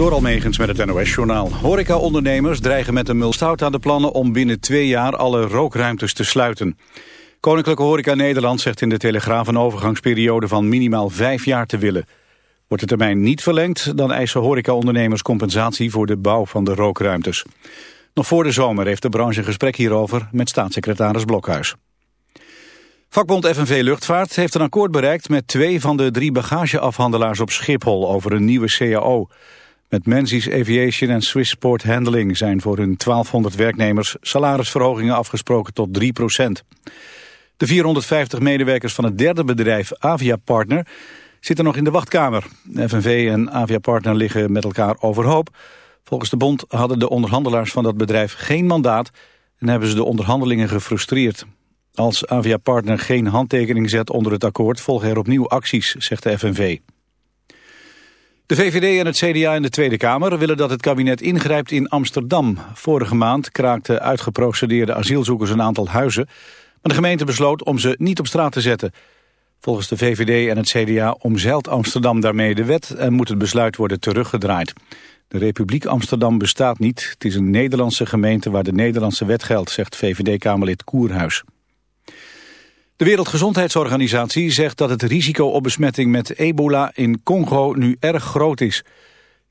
Door Almegens met het NOS-journaal. Horeca-ondernemers dreigen met een mulstout aan de plannen om binnen twee jaar alle rookruimtes te sluiten. Koninklijke Horeca Nederland zegt in de Telegraaf een overgangsperiode van minimaal vijf jaar te willen. Wordt de termijn niet verlengd, dan eisen horeca-ondernemers compensatie voor de bouw van de rookruimtes. Nog voor de zomer heeft de branche een gesprek hierover met staatssecretaris Blokhuis. Vakbond FNV Luchtvaart heeft een akkoord bereikt met twee van de drie bagageafhandelaars op Schiphol over een nieuwe CAO. Met Menzies Aviation en Swissport Handling zijn voor hun 1200 werknemers salarisverhogingen afgesproken tot 3% De 450 medewerkers van het derde bedrijf Avia Partner zitten nog in de wachtkamer. FNV en Avia Partner liggen met elkaar overhoop. Volgens de bond hadden de onderhandelaars van dat bedrijf geen mandaat en hebben ze de onderhandelingen gefrustreerd. Als Avia Partner geen handtekening zet onder het akkoord volgen er opnieuw acties, zegt de FNV. De VVD en het CDA in de Tweede Kamer willen dat het kabinet ingrijpt in Amsterdam. Vorige maand kraakten uitgeprocedeerde asielzoekers een aantal huizen, maar de gemeente besloot om ze niet op straat te zetten. Volgens de VVD en het CDA omzeilt Amsterdam daarmee de wet en moet het besluit worden teruggedraaid. De Republiek Amsterdam bestaat niet. Het is een Nederlandse gemeente waar de Nederlandse wet geldt, zegt VVD-Kamerlid Koerhuis. De Wereldgezondheidsorganisatie zegt dat het risico op besmetting met ebola in Congo nu erg groot is.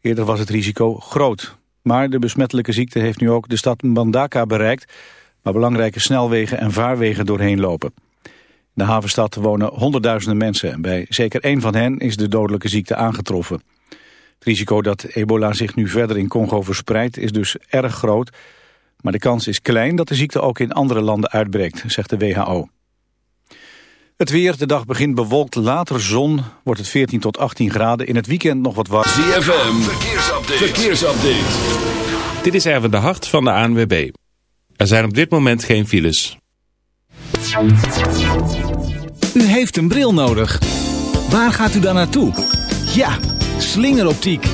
Eerder was het risico groot. Maar de besmettelijke ziekte heeft nu ook de stad Mbandaka bereikt... waar belangrijke snelwegen en vaarwegen doorheen lopen. In de havenstad wonen honderdduizenden mensen... en bij zeker één van hen is de dodelijke ziekte aangetroffen. Het risico dat ebola zich nu verder in Congo verspreidt is dus erg groot... maar de kans is klein dat de ziekte ook in andere landen uitbreekt, zegt de WHO. Het weer, de dag begint bewolkt, later zon, wordt het 14 tot 18 graden. In het weekend nog wat warm. ZFM, verkeersupdate. verkeersupdate. Dit is even de hart van de ANWB. Er zijn op dit moment geen files. U heeft een bril nodig. Waar gaat u dan naartoe? Ja, slingeroptiek.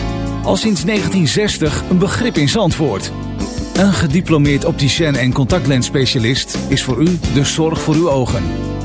Al sinds 1960 een begrip in Zandvoort. Een gediplomeerd opticien en contactlensspecialist is voor u de zorg voor uw ogen.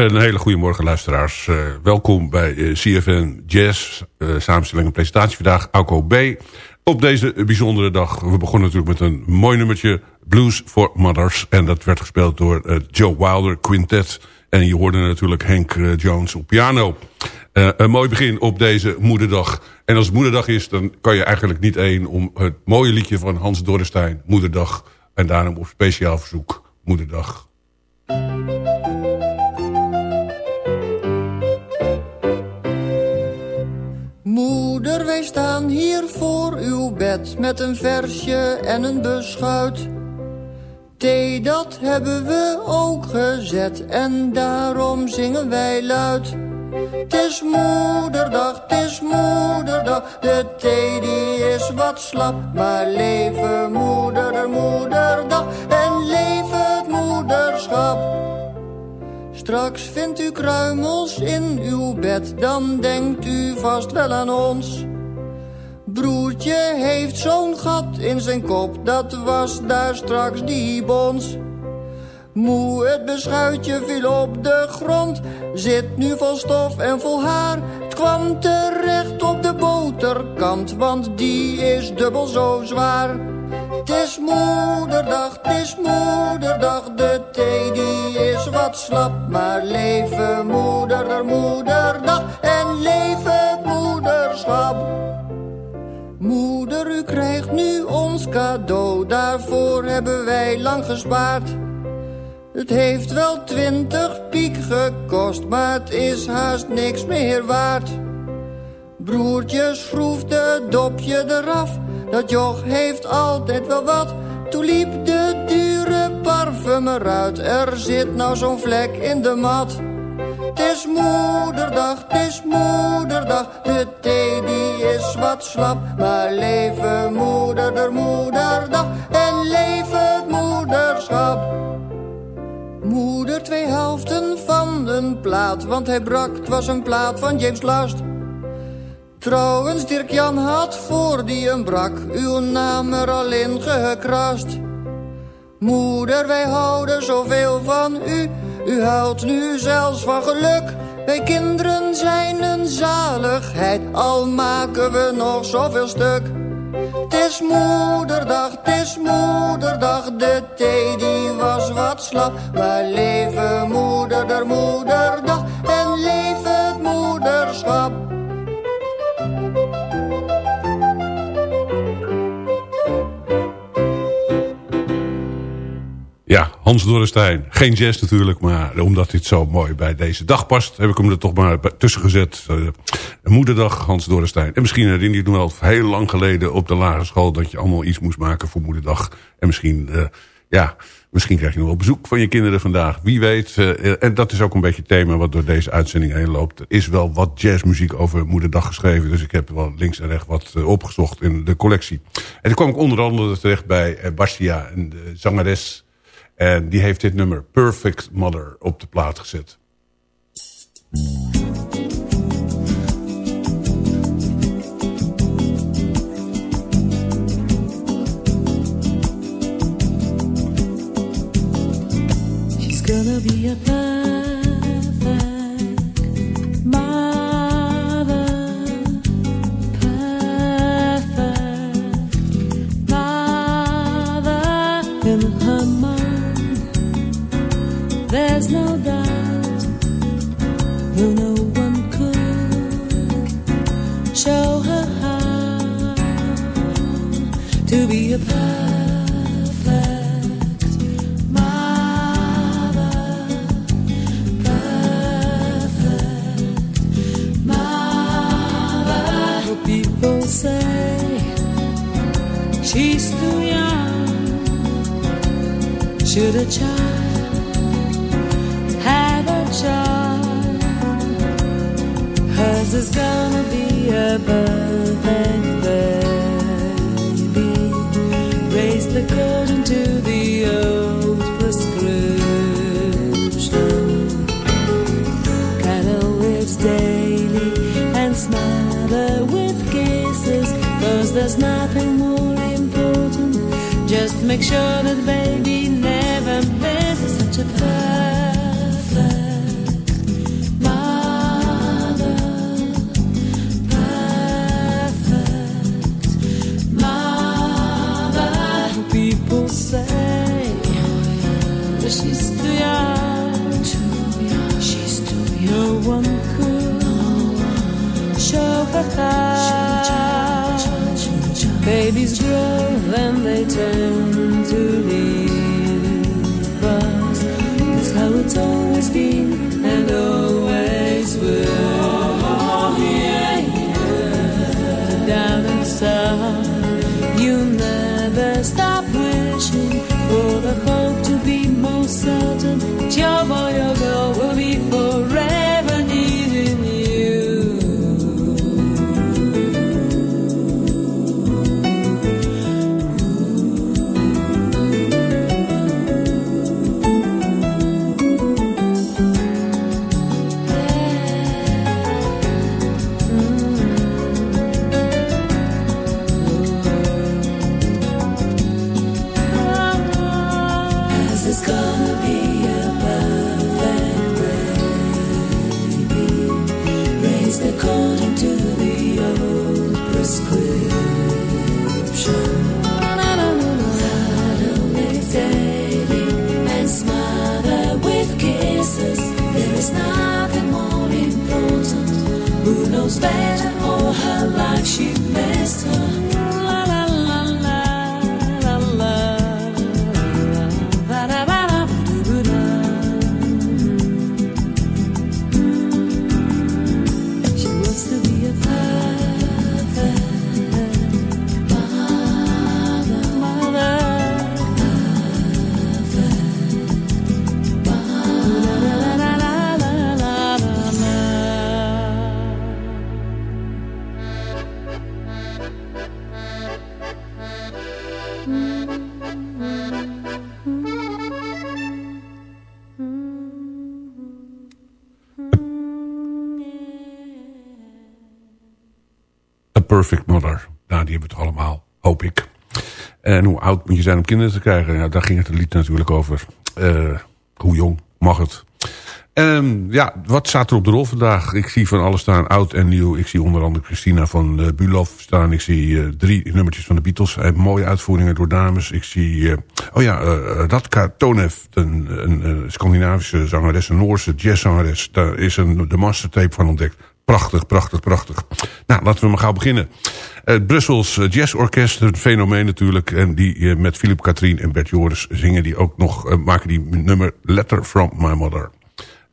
Een hele goede morgen luisteraars. Uh, welkom bij uh, CFN Jazz. Uh, samenstelling en presentatie vandaag, Alco B. Op deze bijzondere dag. We begonnen natuurlijk met een mooi nummertje. Blues for Mothers. En dat werd gespeeld door Joe Wilder Quintet. En je hoorde natuurlijk Henk Jones op piano. een mooi begin op deze moederdag. En als het moederdag is, dan kan je eigenlijk niet één... om het mooie liedje van Hans Dorrestein, Moederdag. En daarom op speciaal verzoek, Moederdag. Moeder, wij staan hier voor uw bed met een versje en een beschuit. Thee, dat hebben we ook gezet en daarom zingen wij luid. Het is moederdag, het is moederdag, de thee die is wat slap. Maar leven moeder, moederdag Straks vindt u kruimels in uw bed, dan denkt u vast wel aan ons. Broertje heeft zo'n gat in zijn kop, dat was daar straks die bons. Moe, het beschuitje viel op de grond, zit nu vol stof en vol haar. Het kwam terecht op de boterkant, want die is dubbel zo zwaar. Het is moederdag, het is moederdag, de thee die is wat slap. Maar leven moeder, moederdag en leven moederschap. Moeder, u krijgt nu ons cadeau, daarvoor hebben wij lang gespaard. Het heeft wel twintig piek gekost, maar het is haast niks meer waard. Broertje schroefde het dopje eraf dat joch heeft altijd wel wat. Toen liep de dure parfum eruit. Er zit nou zo'n vlek in de mat. Het is moederdag, het is moederdag. De thee die is wat slap. Maar leven moeder, der moederdag. En leven moederschap. Moeder twee helften van een plaat. Want hij brak, het was een plaat van James Last. Trouwens, Dirk-Jan had voor die een brak uw naam er al in gekrast. Moeder, wij houden zoveel van u, u houdt nu zelfs van geluk. Wij kinderen zijn een zaligheid, al maken we nog zoveel stuk. Het is moederdag, het is moederdag, de thee die was wat slap. Maar leven moeder, der moederdag en Hans Dorrestein. Geen jazz natuurlijk, maar omdat dit zo mooi bij deze dag past... heb ik hem er toch maar tussen gezet. Uh, moederdag, Hans Dorrestein. En misschien herinner je nog wel heel lang geleden op de lagere school... dat je allemaal iets moest maken voor moederdag. En misschien, uh, ja, misschien krijg je nog wel bezoek van je kinderen vandaag. Wie weet. Uh, en dat is ook een beetje het thema wat door deze uitzending heen loopt. Er is wel wat jazzmuziek over moederdag geschreven. Dus ik heb wel links en rechts wat opgezocht in de collectie. En toen kwam ik onder andere terecht bij Bastia, en de zangeres... En die heeft dit nummer Perfect Mother op de plaat gezet. She's gonna be a she's too young. Should a child have a child? Hers is gonna be a perfect baby raise the according to the old prescription. Cuddle lives daily and smother with kisses, cause there's nothing more make sure that baby never misses such a perfect mother, perfect mother. People say that she's too young, too young. She's too young. No one could no one. show her how. Babies grow then they turn zijn om kinderen te krijgen? Ja, daar ging het lied natuurlijk over. Eh, hoe jong mag het? Ehm, ja, wat staat er op de rol vandaag? Ik zie van alles staan, oud en nieuw. Ik zie onder andere Christina van uh, Bulow staan. Ik zie eh, drie nummertjes van de Beatles. Mooie uitvoeringen door dames. Ik zie, oh ja, Radka Tonev, een, een Scandinavische zangeres, een Noorse jazzzangeres. Daar is een, de mastertape van ontdekt. Prachtig, prachtig, prachtig. Nou, laten we maar gauw beginnen. Het Brussels Jazz Orkest, een fenomeen natuurlijk. En die met Philip Katrien en Bert Joris zingen die ook nog, maken die nummer Letter from My Mother.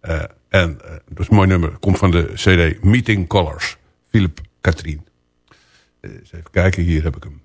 Uh, en uh, dat is een mooi nummer. Komt van de cd Meeting Colors. Philip Katrien. Even kijken, hier heb ik hem.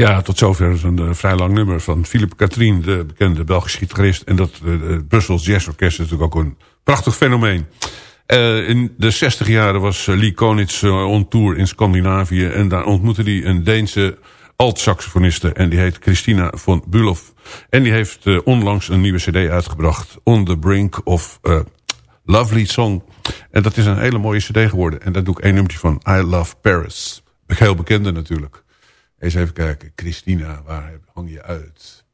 Ja, tot zover is een eh, vrij lang nummer van Philippe Katrien, de bekende Belgische gitarist. En dat het Brussels Jazz Orkest is natuurlijk ook een prachtig fenomeen. Uh, in de 60 jaren was Lee Konitz on tour in Scandinavië. En daar ontmoette hij een Deense alt-saxofoniste. En die heet Christina von Bulow. En die heeft onlangs een nieuwe cd uitgebracht. On the Brink of Lovely Song. En dat is een hele mooie cd geworden. En daar doe ik één nummertje van. I Love Paris. Heel bekende natuurlijk. Eens even kijken. Christina, waar hang je uit?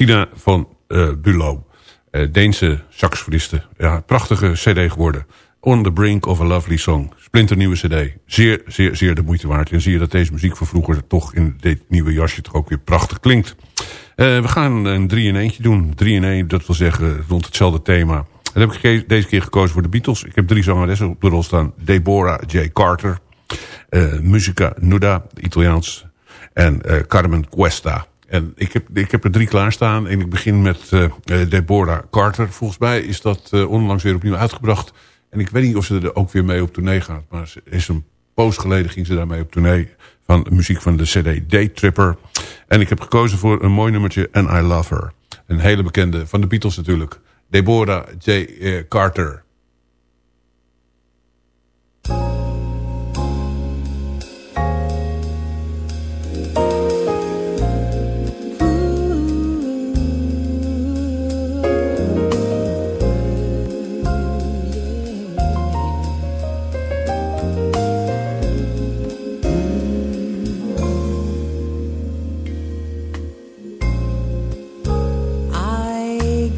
Christina van uh, Bulow. Eh, Deense saxofoniste. Ja, prachtige cd geworden. On the Brink of a Lovely Song. Splinternieuwe cd. Zeer, zeer, zeer de moeite waard. En zie je dat deze muziek van vroeger toch in dit nieuwe jasje toch ook weer prachtig klinkt. Eh, we gaan een 3 in eentje doen. 3 in 1, dat wil zeggen rond hetzelfde thema. En heb ik deze keer gekozen voor de Beatles. Ik heb drie zangeressen op de rol staan. Deborah J. Carter. eh Musica Nuda, Italiaans. En eh, Carmen Cuesta. En ik heb, ik heb er drie klaarstaan. En ik begin met eh, Deborah Carter. Volgens mij is dat eh, onlangs weer opnieuw uitgebracht. En ik weet niet of ze er ook weer mee op tournee gaat. Maar ze is een poos geleden ging ze daarmee op tournee. Van muziek van de CD Day Tripper. En ik heb gekozen voor een mooi nummertje. And I Love Her. Een hele bekende van de Beatles natuurlijk. Deborah J. Carter.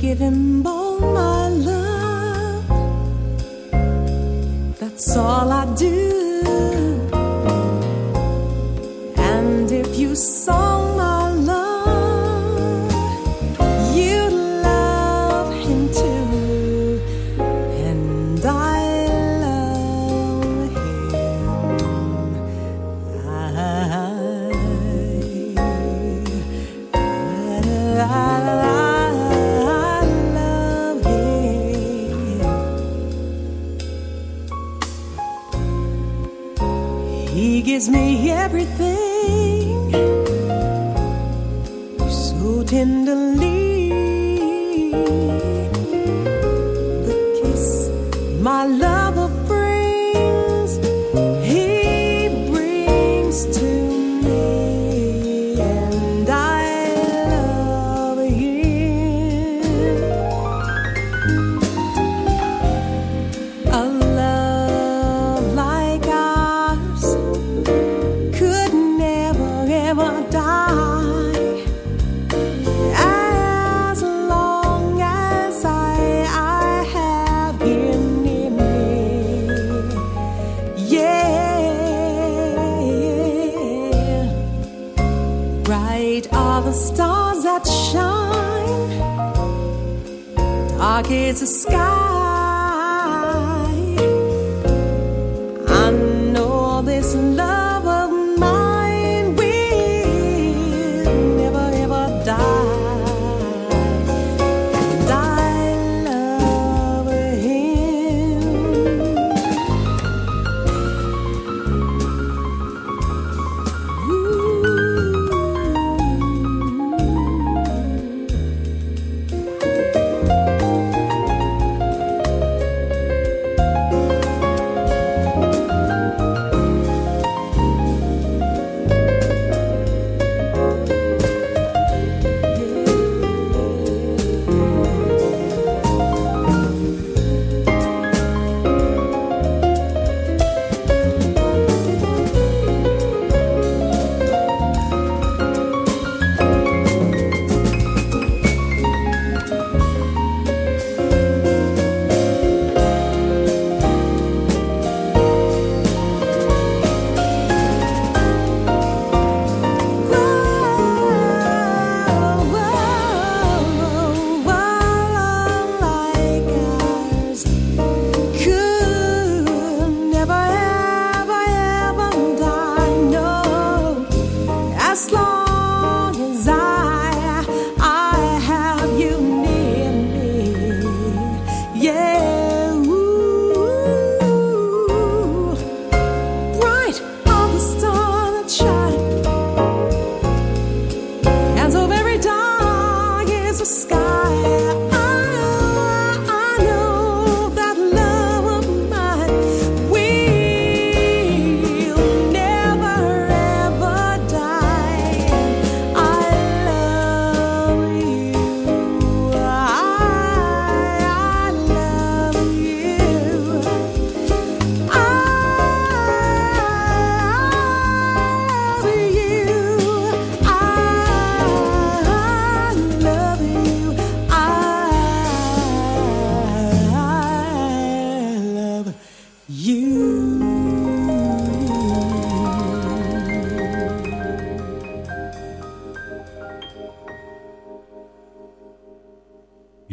Give him all my love. That's all I do.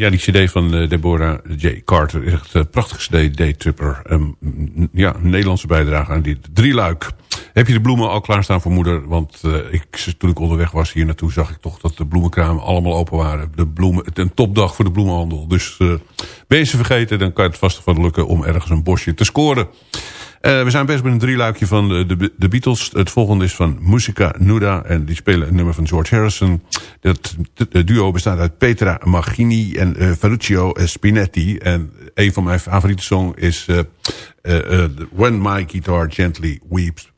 Die cd van eh, Deborah J. Carter is echt een prachtige cd, Daytripper. Um, ja, een Nederlandse bijdrage aan dit drieluik. Heb je de bloemen al klaarstaan voor moeder? Want uh, ik, toen ik onderweg was hier naartoe zag ik toch dat de bloemenkramen allemaal open waren. De bloemen, het een topdag voor de bloemenhandel. Dus uh, ben je ze vergeten, dan kan het vast van lukken om ergens een bosje te scoren. Uh, we zijn bezig met een drieluikje van de, de, Beatles. Het volgende is van Musica Nuda. En die spelen een nummer van George Harrison. Dat duo bestaat uit Petra Margini en uh, Ferruccio Spinetti. En een van mijn favoriete songs is uh, When My Guitar Gently Weeps.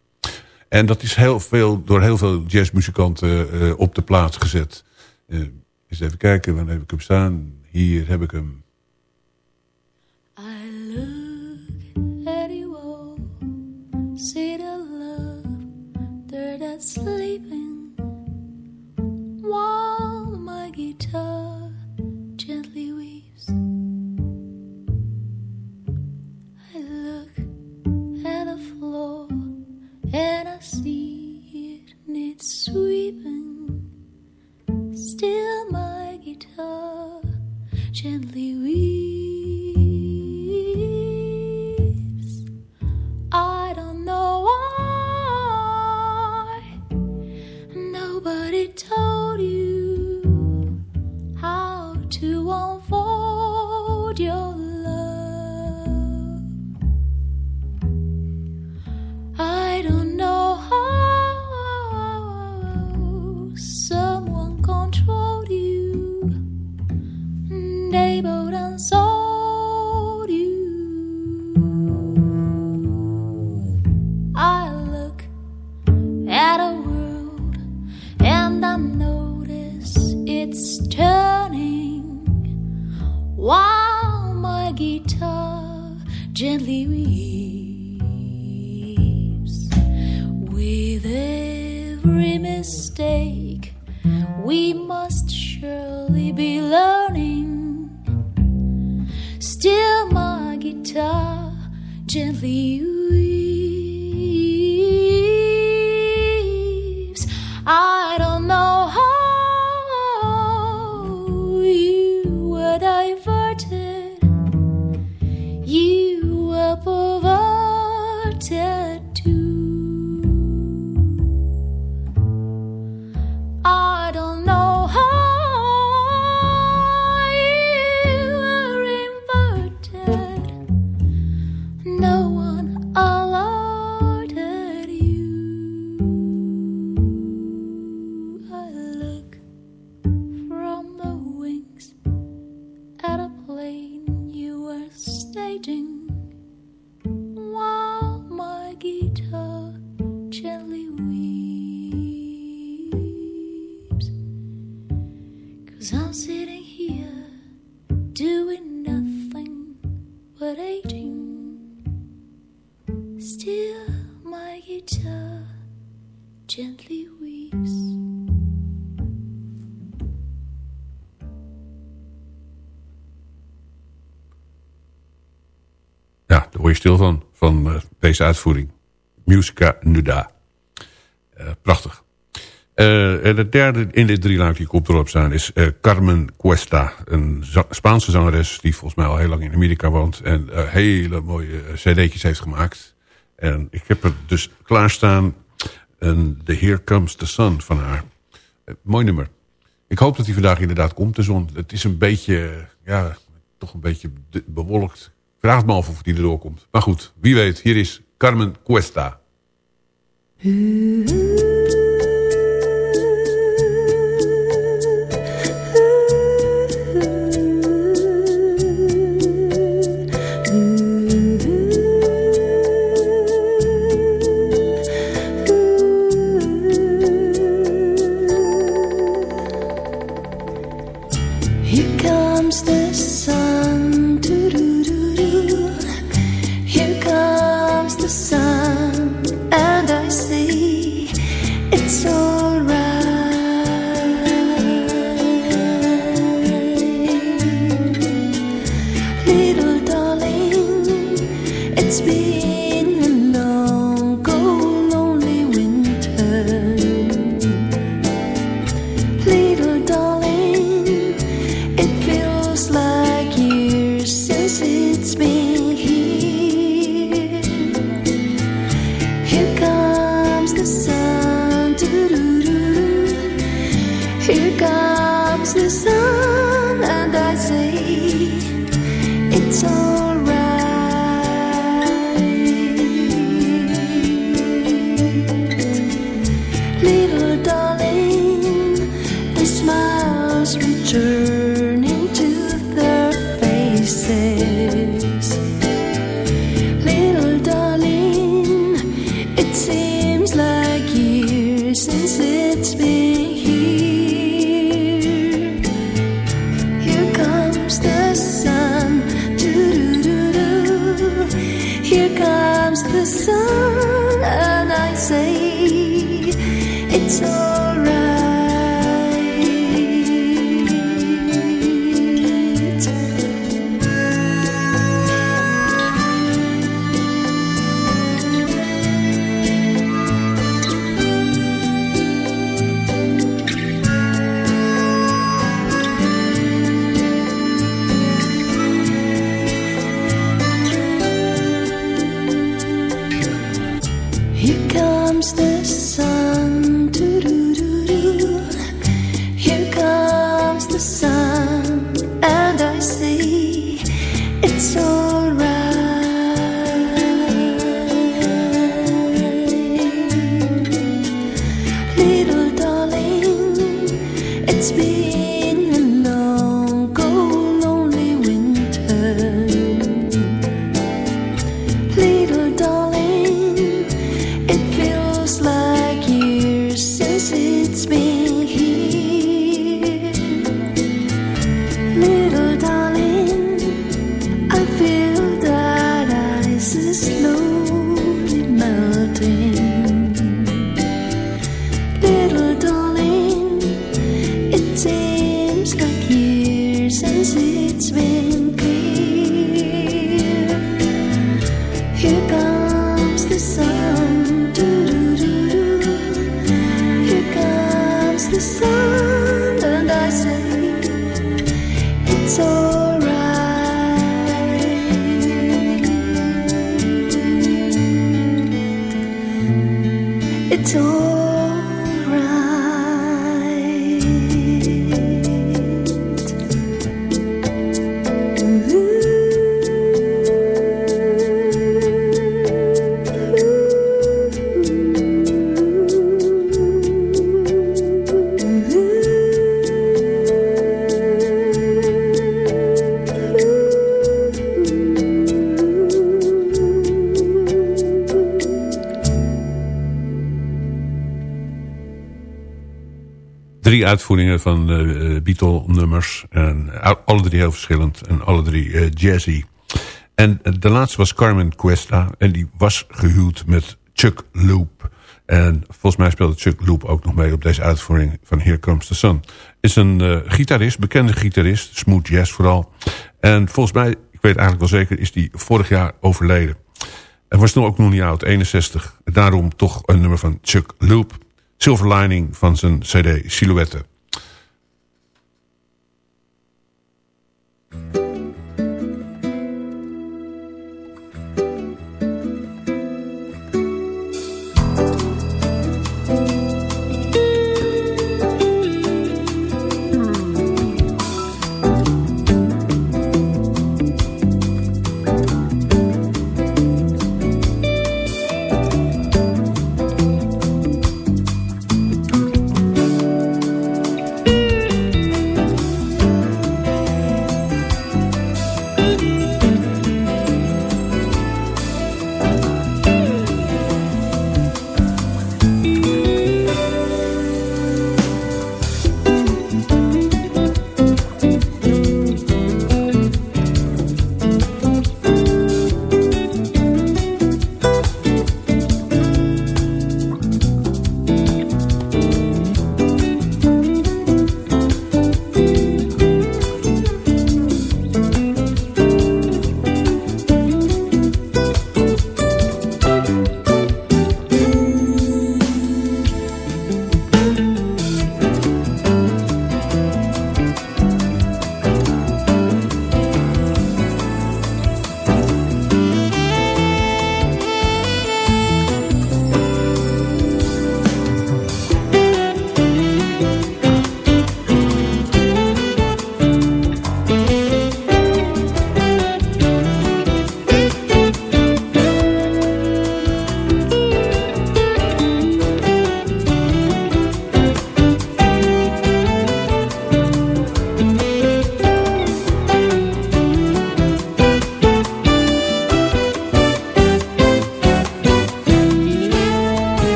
En dat is heel veel, door heel veel jazzmuzikanten op de plaats gezet. eens even kijken, waar heb ik hem staan? Hier heb ik hem. And I see it and it's sweeping. Still, my guitar gently weeps. I don't know why nobody told daar hoor je stil van, van uh, deze uitvoering. Musica Nuda. Uh, prachtig. Uh, en het derde in dit drieluik die ik erop staan is Carmen Cuesta. Een Spaanse zangeres die volgens mij al heel lang in Amerika woont. En hele mooie cd'tjes heeft gemaakt. En ik heb er dus klaarstaan een The Here Comes the Sun van haar. mooi nummer. Ik hoop dat hij vandaag inderdaad komt, de zon. Het is een beetje, ja, toch een beetje bewolkt. Vraag me af of die erdoor komt. Maar goed, wie weet. Hier is Carmen Cuesta. Uitvoeringen van uh, Beatle-nummers. En alle drie heel verschillend. En alle drie eh, jazzy. En eh, de laatste was Carmen Cuesta. En die was gehuwd met Chuck Loop. En volgens mij speelde Chuck Loop ook nog mee op deze uitvoering van Here Comes the Sun. Is een gitarist, bekende gitarist. Smooth jazz vooral. En volgens mij, ik weet eigenlijk wel zeker, is die vorig jaar overleden. En was toen ook nog niet oud, 61. Daarom toch een nummer van Chuck Loop. Silver Lining van zijn cd Silhouette.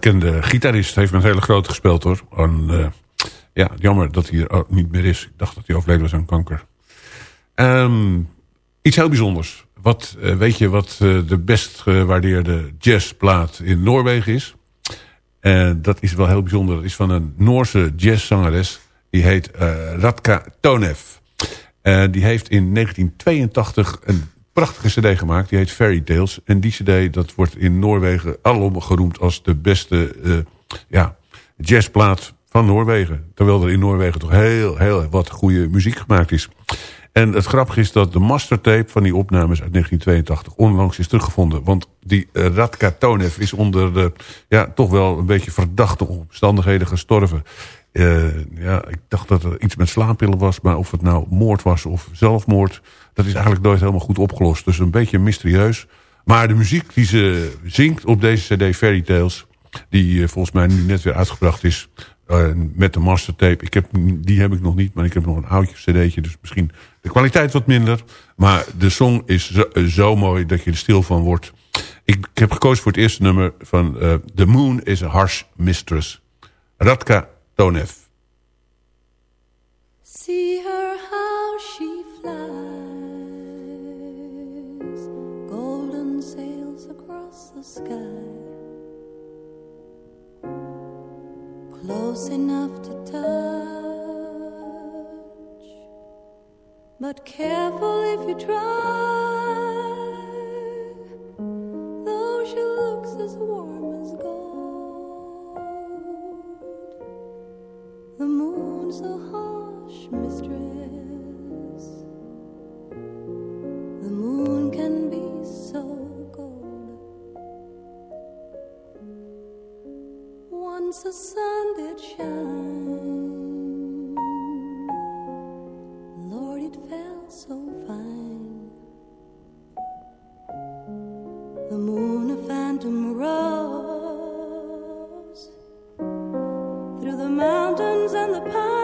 Bekende gitarist. Heeft met hele grote gespeeld hoor. En, eh, ja, jammer dat hij er niet meer is. Ik dacht dat hij overleden was aan kanker. Ehm, iets heel bijzonders. Wat, eh, weet je wat eh, de best gewaardeerde jazzplaat in Noorwegen is? Dat is wel heel bijzonder. Dat is van een Noorse jazzzangeres. Die heet Radka Tonev. Die heeft in 1982 een prachtige cd gemaakt. Die heet Fairy Tales. En die cd dat wordt in Noorwegen alom geroemd als de beste uh, ja, jazzplaat van Noorwegen. Terwijl er in Noorwegen toch heel, heel wat goede muziek gemaakt is. En het grappige is dat de mastertape van die opnames uit 1982 onlangs is teruggevonden. Want die uh, Radka Tonev is onder de, ja, toch wel een beetje verdachte omstandigheden gestorven. Uh, ja, ik dacht dat er iets met slaappillen was. Maar of het nou moord was of zelfmoord... dat is eigenlijk nooit helemaal goed opgelost. Dus een beetje mysterieus. Maar de muziek die ze zingt op deze cd Fairy Tales... die uh, volgens mij nu net weer uitgebracht is... Uh, met de mastertape. Ik heb, die heb ik nog niet, maar ik heb nog een oudje cd'tje. Dus misschien de kwaliteit wat minder. Maar de song is zo, mooi dat je er stil van wordt. Ik, heb gekozen voor het eerste nummer van The Moon is a Harsh Mistress. Radka Tonev. See her how she flies, golden sails across the sky, close enough to touch, but careful if you try. Though she looks as warm the moon's a harsh mistress. The moon can be so cold. Once the sun did shine, Lord, it felt so fine. The moon, a phantom rose through the mountains and the pines,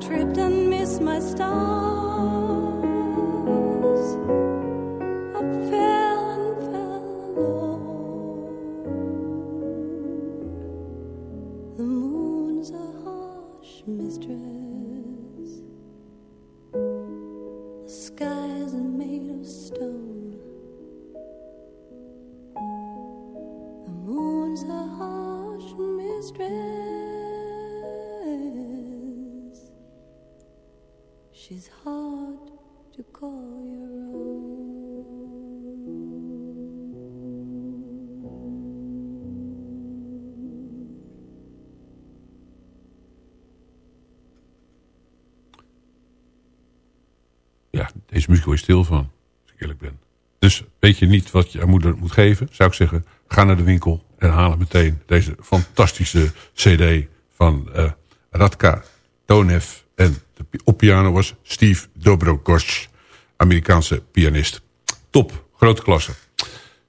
tripped and missed my stars. Muziek word je stil van, als ik eerlijk ben. Dus weet je niet wat je aan moeder moet geven, zou ik zeggen... ga naar de winkel en haal meteen deze fantastische cd van eh, Radka Tonev. En de, op piano was Steve Dobrogosh, Amerikaanse pianist. Top, grote klasse.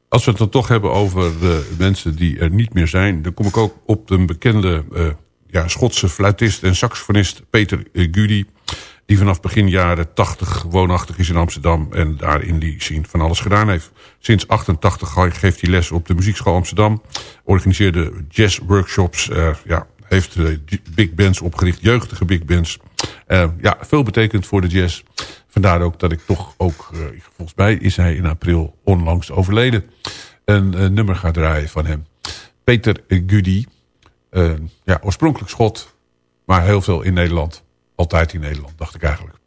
Als we het dan toch hebben over de mensen die er niet meer zijn... dan kom ik ook op een bekende eh, ja, Schotse fluitist en saxofonist Peter eh, Gudy... die vanaf begin jaren 80 woonachtig is in Amsterdam... en daar in die scene van alles gedaan heeft. Sinds 88 geeft hij les op de Muziekschool Amsterdam. Organiseerde jazzworkshops. Uh, ja, heeft uh, big bands opgericht, jeugdige big bands. Uh, ja, veel betekend voor de jazz. Vandaar ook dat ik toch ook... volgens mij is hij in april onlangs overleden. Een nummer gaat draaien van hem. Peter Gudy. ja, oorspronkelijk Schot, maar heel veel in Nederland altijd in Nederland, dacht ik eigenlijk.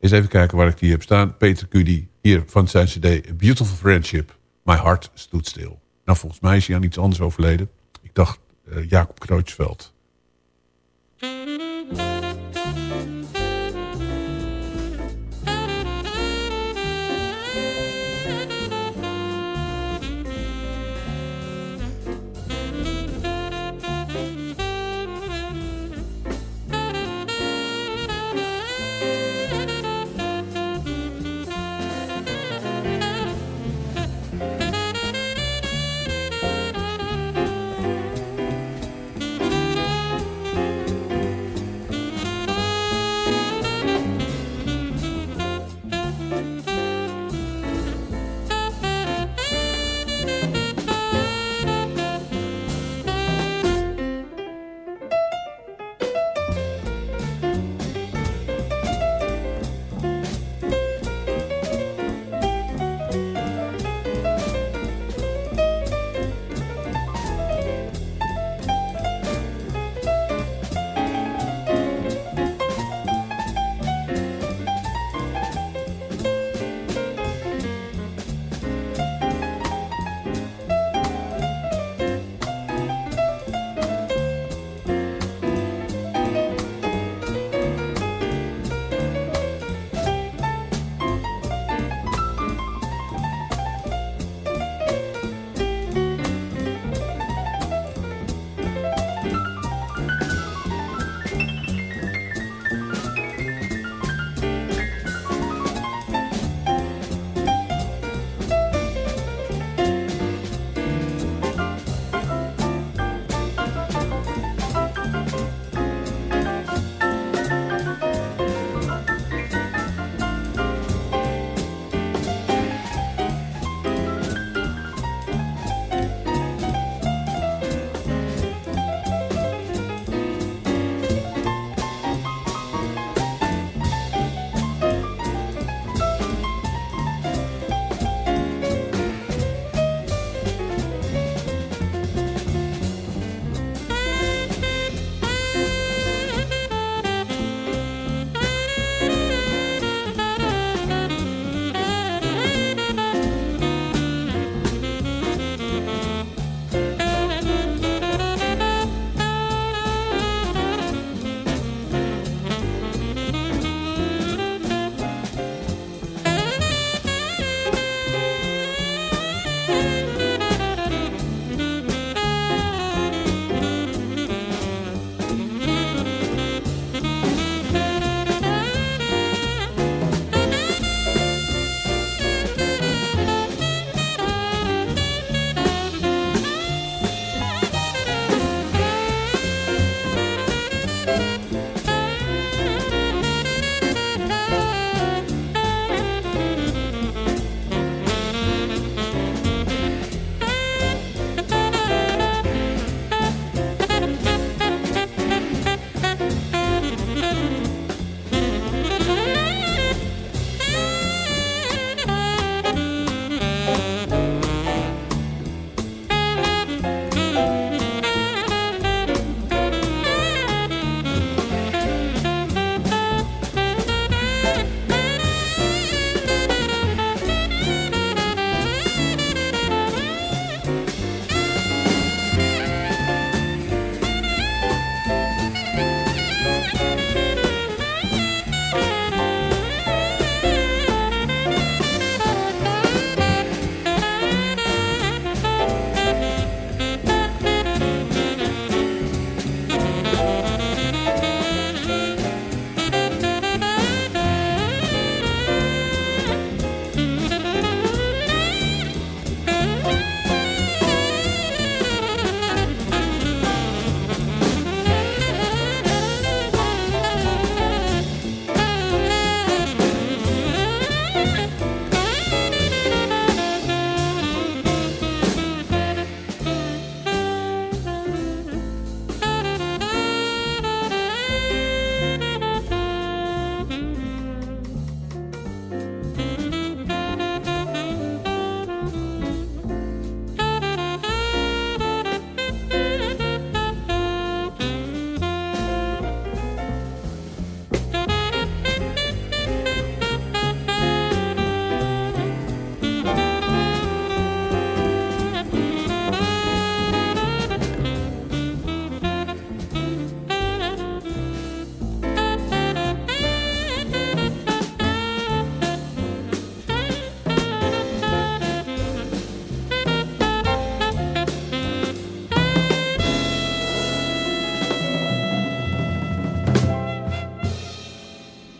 Eens even kijken waar ik die heb staan. Peter Cudi, hier van zijn cd Beautiful Friendship. My Heart Stood Still. Nou, volgens mij is hij aan iets anders overleden. Ik dacht uh, Jacob Kreutzfeldt.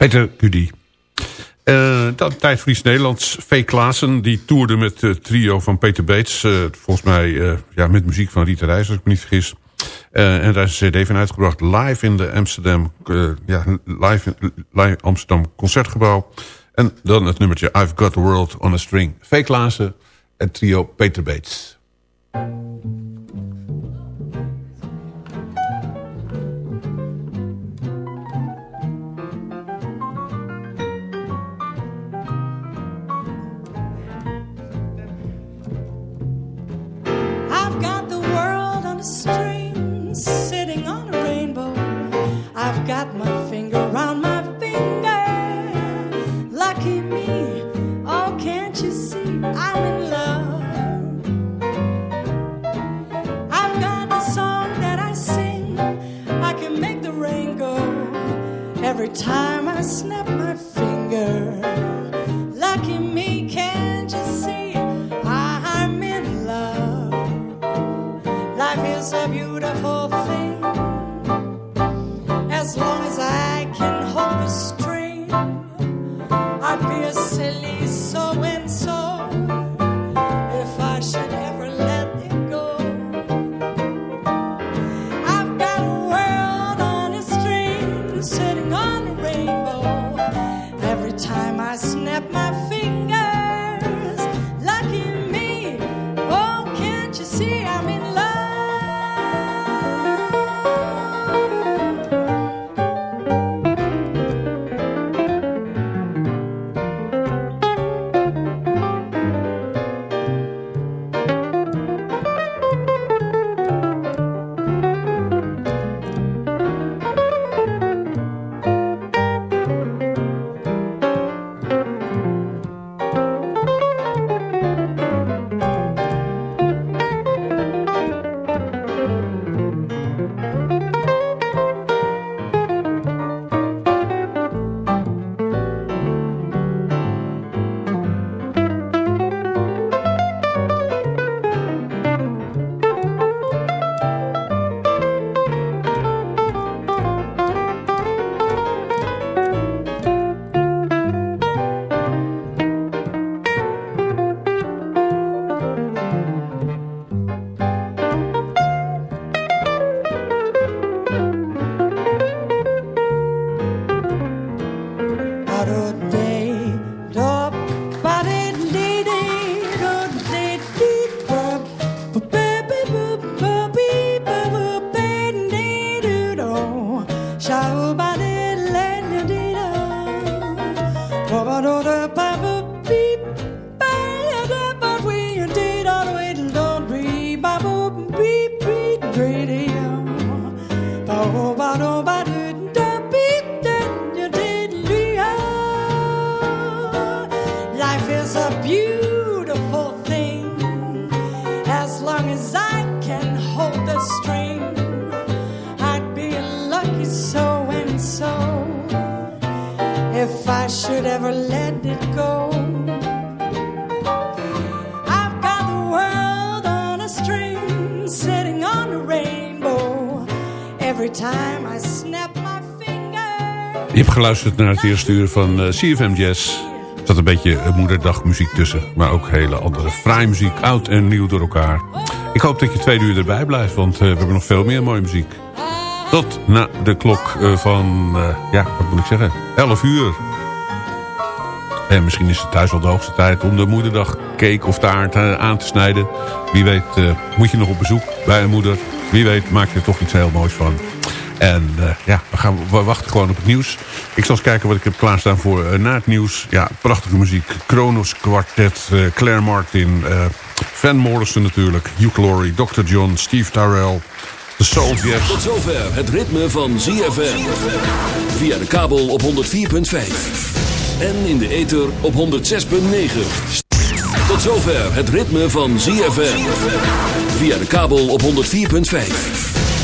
Peter Cudi. Uh, tijd voor iets Nederlands. V. Klaassen, die toerde met het trio van Peter Beets. Uh, volgens mij ja, met muziek van Rita Reis, als ik me niet vergis. en daar is een cd van uitgebracht. Live in de Amsterdam, ja, live, live Amsterdam Concertgebouw. En dan het nummertje I've Got the World on a String. V. Klaassen en trio Peter Beets. Sitting on a rainbow. I've got my finger my finger. Lucky me, oh, can't you see I'm in love? I've got a song that I sing, I can make the rain go every time I snap my finger. Je hebt geluisterd naar het eerste uur van uh, CFM Jazz. Er zat een beetje moederdagmuziek tussen. Maar ook hele andere fraaie muziek. Oud en nieuw door elkaar. Ik hoop dat je twee uur erbij blijft. Want uh, we hebben nog veel meer mooie muziek. Tot na de klok uh, van, ja, wat moet ik zeggen, 11 uur. En misschien is het thuis al de hoogste tijd om de moederdag cake of taart aan te snijden. Wie weet moet je nog op bezoek bij een moeder. Wie weet maak je er toch iets heel moois van. En ja, we, gaan, wachten gewoon op het nieuws. Ik zal eens kijken wat ik heb klaarstaan voor na het nieuws. Ja, prachtige muziek. Kronos Quartet, Claire Martin, Van Morrison natuurlijk. Hugh Laurie, Dr. John, Steve Tyrell... Soul Jazz. Tot zover het ritme van ZFM. Via de kabel op 104.5. En in de ether op 106.9. Tot zover het ritme van ZFM. Via de kabel op 104.5.